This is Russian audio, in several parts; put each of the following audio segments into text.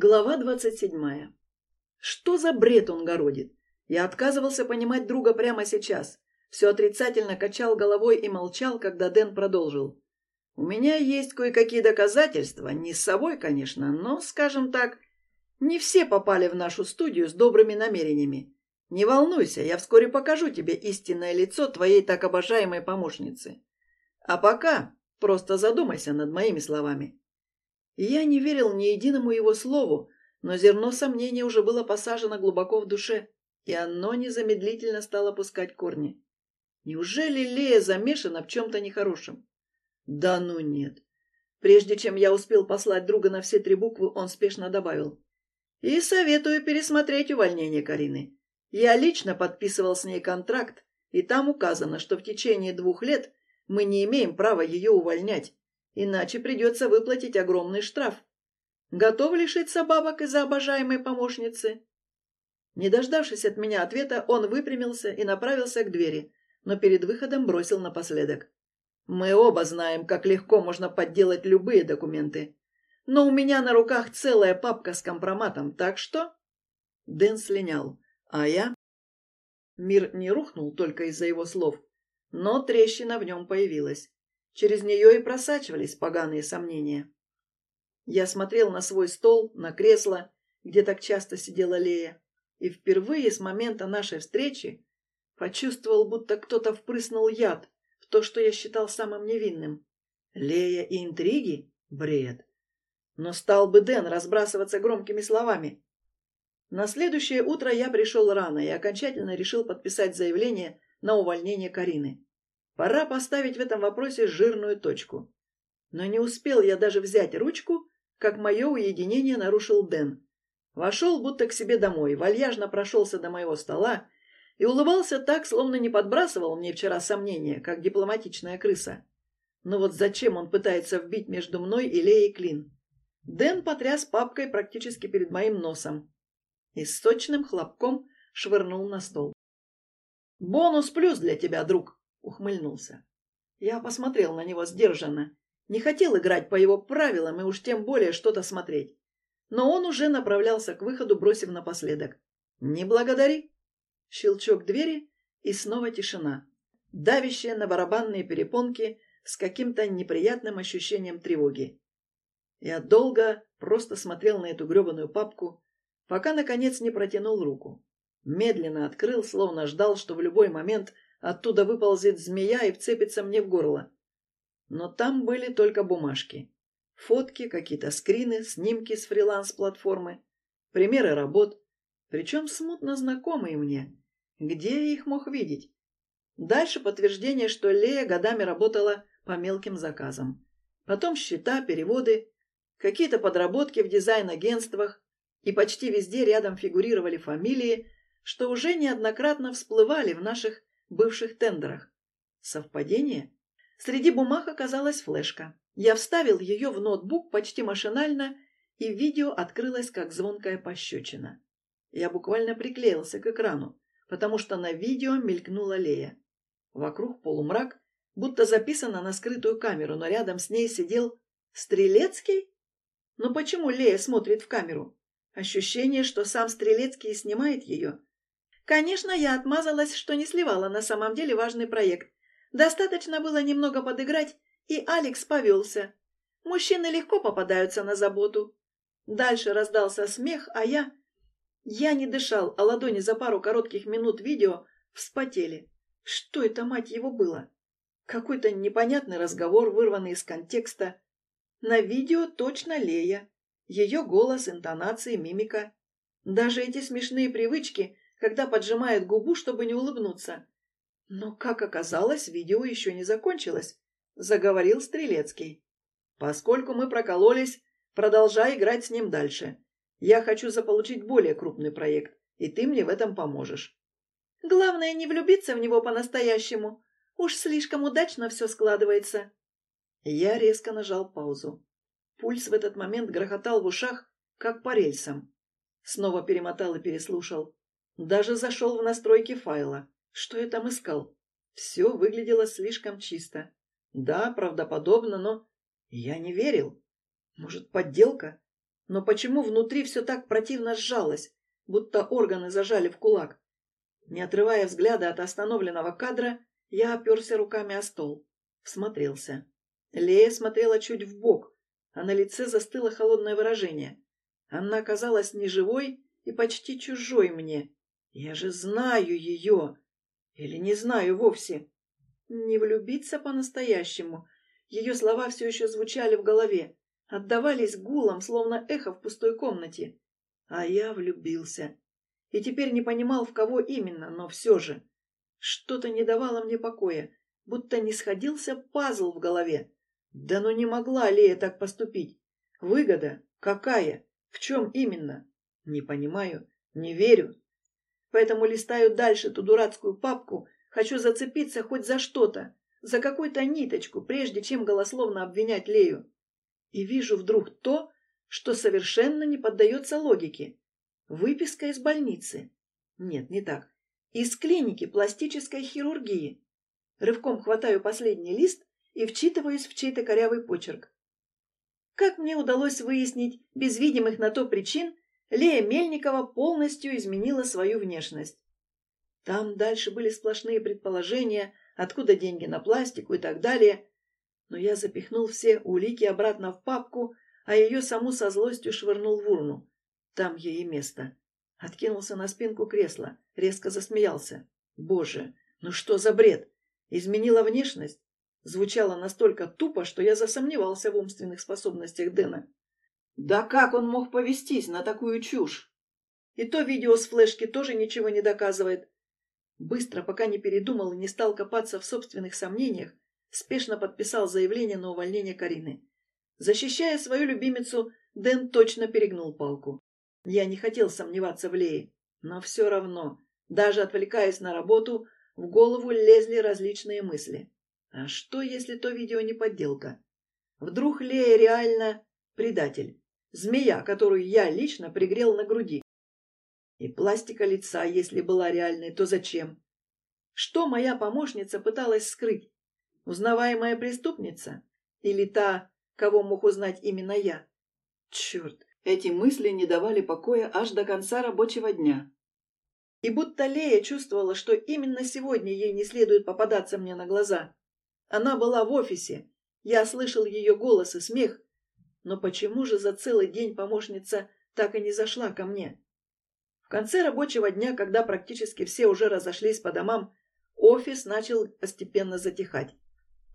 Глава двадцать седьмая. Что за бред он городит? Я отказывался понимать друга прямо сейчас. Все отрицательно качал головой и молчал, когда Дэн продолжил. У меня есть кое-какие доказательства, не с собой, конечно, но, скажем так, не все попали в нашу студию с добрыми намерениями. Не волнуйся, я вскоре покажу тебе истинное лицо твоей так обожаемой помощницы. А пока просто задумайся над моими словами. Я не верил ни единому его слову, но зерно сомнения уже было посажено глубоко в душе, и оно незамедлительно стало пускать корни. Неужели Лея замешана в чем-то нехорошем? Да ну нет. Прежде чем я успел послать друга на все три буквы, он спешно добавил. И советую пересмотреть увольнение Карины. Я лично подписывал с ней контракт, и там указано, что в течение двух лет мы не имеем права ее увольнять, иначе придется выплатить огромный штраф. Готов лишиться бабок из-за обожаемой помощницы?» Не дождавшись от меня ответа, он выпрямился и направился к двери, но перед выходом бросил напоследок. «Мы оба знаем, как легко можно подделать любые документы. Но у меня на руках целая папка с компроматом, так что...» Дэн слинял, а я... Мир не рухнул только из-за его слов, но трещина в нем появилась. Через нее и просачивались поганые сомнения. Я смотрел на свой стол, на кресло, где так часто сидела Лея, и впервые с момента нашей встречи почувствовал, будто кто-то впрыснул яд в то, что я считал самым невинным. Лея и интриги? Бред. Но стал бы Дэн разбрасываться громкими словами. На следующее утро я пришел рано и окончательно решил подписать заявление на увольнение Карины. Пора поставить в этом вопросе жирную точку. Но не успел я даже взять ручку, как мое уединение нарушил Дэн. Вошел будто к себе домой, вальяжно прошелся до моего стола и улыбался так, словно не подбрасывал мне вчера сомнения, как дипломатичная крыса. Но вот зачем он пытается вбить между мной и Леей клин? Дэн потряс папкой практически перед моим носом и с сочным хлопком швырнул на стол. «Бонус плюс для тебя, друг!» — ухмыльнулся. Я посмотрел на него сдержанно не хотел играть по его правилам и уж тем более что-то смотреть. Но он уже направлялся к выходу, бросив напоследок. «Не благодари!» Щелчок двери и снова тишина, давящая на барабанные перепонки с каким-то неприятным ощущением тревоги. Я долго просто смотрел на эту гребаную папку, пока, наконец, не протянул руку. Медленно открыл, словно ждал, что в любой момент оттуда выползет змея и вцепится мне в горло. Но там были только бумажки. Фотки, какие-то скрины, снимки с фриланс-платформы, примеры работ, причем смутно знакомые мне. Где я их мог видеть? Дальше подтверждение, что Лея годами работала по мелким заказам. Потом счета, переводы, какие-то подработки в дизайн-агентствах, и почти везде рядом фигурировали фамилии, что уже неоднократно всплывали в наших бывших тендерах. Совпадение? Среди бумаг оказалась флешка. Я вставил ее в ноутбук почти машинально, и видео открылось как звонкая пощечина. Я буквально приклеился к экрану, потому что на видео мелькнула Лея. Вокруг полумрак, будто записано на скрытую камеру, но рядом с ней сидел Стрелецкий? Но почему Лея смотрит в камеру? Ощущение, что сам Стрелецкий снимает ее. Конечно, я отмазалась, что не сливала на самом деле важный проект, Достаточно было немного подыграть, и Алекс повелся. Мужчины легко попадаются на заботу. Дальше раздался смех, а я... Я не дышал, а ладони за пару коротких минут видео вспотели. Что это, мать его, было? Какой-то непонятный разговор, вырванный из контекста. На видео точно Лея. Ее голос, интонации, мимика. Даже эти смешные привычки, когда поджимает губу, чтобы не улыбнуться. Но, как оказалось, видео еще не закончилось, заговорил Стрелецкий. Поскольку мы прокололись, продолжай играть с ним дальше. Я хочу заполучить более крупный проект, и ты мне в этом поможешь. Главное не влюбиться в него по-настоящему. Уж слишком удачно все складывается. Я резко нажал паузу. Пульс в этот момент грохотал в ушах, как по рельсам. Снова перемотал и переслушал. Даже зашел в настройки файла. Что я там искал? Все выглядело слишком чисто. Да, правдоподобно, но я не верил. Может, подделка? Но почему внутри все так противно сжалось, будто органы зажали в кулак? Не отрывая взгляда от остановленного кадра, я оперся руками о стол. Всмотрелся. Лея смотрела чуть в бок, а на лице застыло холодное выражение. Она казалась неживой и почти чужой мне. Я же знаю ее. Или не знаю вовсе. Не влюбиться по-настоящему. Ее слова все еще звучали в голове, отдавались гулом, словно эхо в пустой комнате. А я влюбился. И теперь не понимал, в кого именно, но все же. Что-то не давало мне покоя, будто не сходился пазл в голове. Да ну не могла Лея так поступить. Выгода? Какая? В чем именно? Не понимаю, не верю. Поэтому листаю дальше ту дурацкую папку, хочу зацепиться хоть за что-то, за какую-то ниточку, прежде чем голословно обвинять Лею. И вижу вдруг то, что совершенно не поддается логике. Выписка из больницы. Нет, не так. Из клиники пластической хирургии. Рывком хватаю последний лист и вчитываюсь в чей-то корявый почерк. Как мне удалось выяснить, без видимых на то причин, Лея Мельникова полностью изменила свою внешность. Там дальше были сплошные предположения, откуда деньги на пластику и так далее. Но я запихнул все улики обратно в папку, а ее саму со злостью швырнул в урну. Там ей и место. Откинулся на спинку кресла, резко засмеялся. Боже, ну что за бред? Изменила внешность? Звучало настолько тупо, что я засомневался в умственных способностях Дэна. Да как он мог повестись на такую чушь? И то видео с флешки тоже ничего не доказывает. Быстро, пока не передумал и не стал копаться в собственных сомнениях, спешно подписал заявление на увольнение Карины. Защищая свою любимицу, Дэн точно перегнул палку. Я не хотел сомневаться в Лее, но все равно, даже отвлекаясь на работу, в голову лезли различные мысли. А что, если то видео не подделка? Вдруг Лея реально предатель? Змея, которую я лично пригрел на груди. И пластика лица, если была реальной, то зачем? Что моя помощница пыталась скрыть? Узнаваемая преступница? Или та, кого мог узнать именно я? Черт, эти мысли не давали покоя аж до конца рабочего дня. И будто Лея чувствовала, что именно сегодня ей не следует попадаться мне на глаза. Она была в офисе. Я слышал ее голос и смех, но почему же за целый день помощница так и не зашла ко мне? В конце рабочего дня, когда практически все уже разошлись по домам, офис начал постепенно затихать.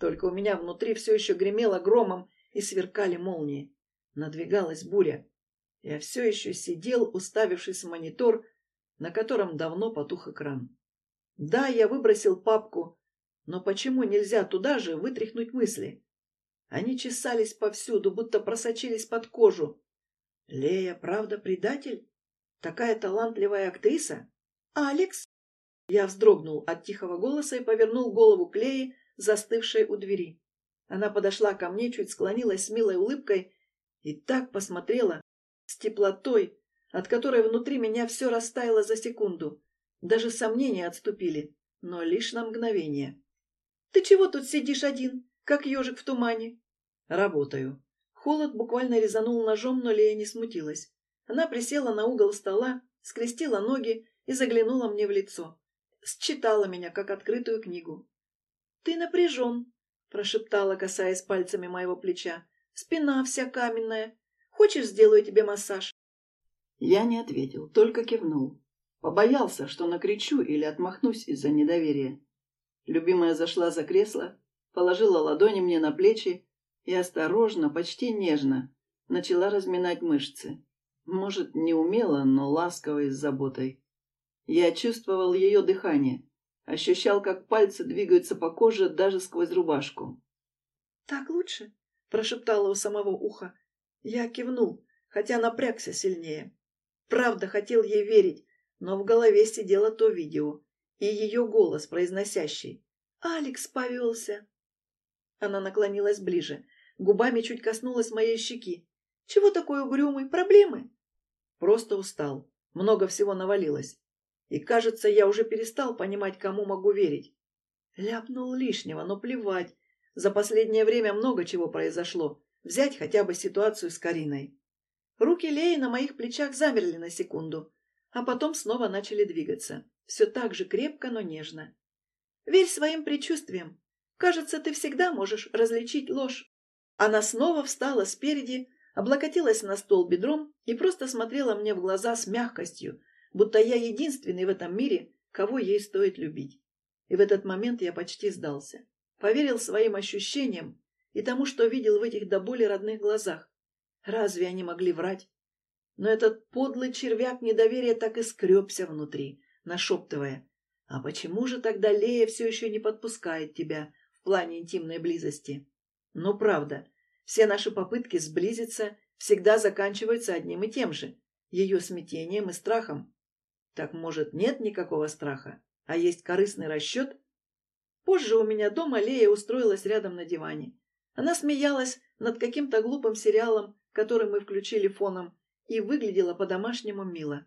Только у меня внутри все еще гремело громом и сверкали молнии. Надвигалась буря. Я все еще сидел, уставившись в монитор, на котором давно потух экран. Да, я выбросил папку, но почему нельзя туда же вытряхнуть мысли? Они чесались повсюду, будто просочились под кожу. Лея, правда, предатель? Такая талантливая актриса? Алекс? Я вздрогнул от тихого голоса и повернул голову к Лее, застывшей у двери. Она подошла ко мне, чуть склонилась с милой улыбкой и так посмотрела, с теплотой, от которой внутри меня все растаяло за секунду. Даже сомнения отступили, но лишь на мгновение. «Ты чего тут сидишь один, как ежик в тумане?» Работаю. Холод буквально резанул ножом, но Лея не смутилась. Она присела на угол стола, скрестила ноги и заглянула мне в лицо. Считала меня, как открытую книгу. «Ты напряжен», — прошептала, касаясь пальцами моего плеча. «Спина вся каменная. Хочешь, сделаю тебе массаж?» Я не ответил, только кивнул. Побоялся, что накричу или отмахнусь из-за недоверия. Любимая зашла за кресло, положила ладони мне на плечи и осторожно, почти нежно начала разминать мышцы. Может, не умело, но ласково и с заботой. Я чувствовал ее дыхание, ощущал, как пальцы двигаются по коже даже сквозь рубашку. «Так лучше?» – прошептала у самого уха. Я кивнул, хотя напрягся сильнее. Правда, хотел ей верить, но в голове сидело то видео и ее голос, произносящий «Алекс повелся». Она наклонилась ближе, губами чуть коснулась моей щеки. «Чего такой угрюмый? Проблемы?» Просто устал. Много всего навалилось. И, кажется, я уже перестал понимать, кому могу верить. Ляпнул лишнего, но плевать. За последнее время много чего произошло. Взять хотя бы ситуацию с Кариной. Руки Леи на моих плечах замерли на секунду, а потом снова начали двигаться. Все так же крепко, но нежно. «Верь своим предчувствиям. Кажется, ты всегда можешь различить ложь». Она снова встала спереди, облокотилась на стол бедром и просто смотрела мне в глаза с мягкостью, будто я единственный в этом мире, кого ей стоит любить. И в этот момент я почти сдался. Поверил своим ощущениям и тому, что видел в этих до боли родных глазах. Разве они могли врать? Но этот подлый червяк недоверия так и скребся внутри, нашептывая. «А почему же тогда Лея все еще не подпускает тебя в плане интимной близости?» «Ну, правда, все наши попытки сблизиться всегда заканчиваются одним и тем же – ее смятением и страхом. Так, может, нет никакого страха, а есть корыстный расчет? Позже у меня дома Лея устроилась рядом на диване. Она смеялась над каким-то глупым сериалом, который мы включили фоном, и выглядела по-домашнему мило.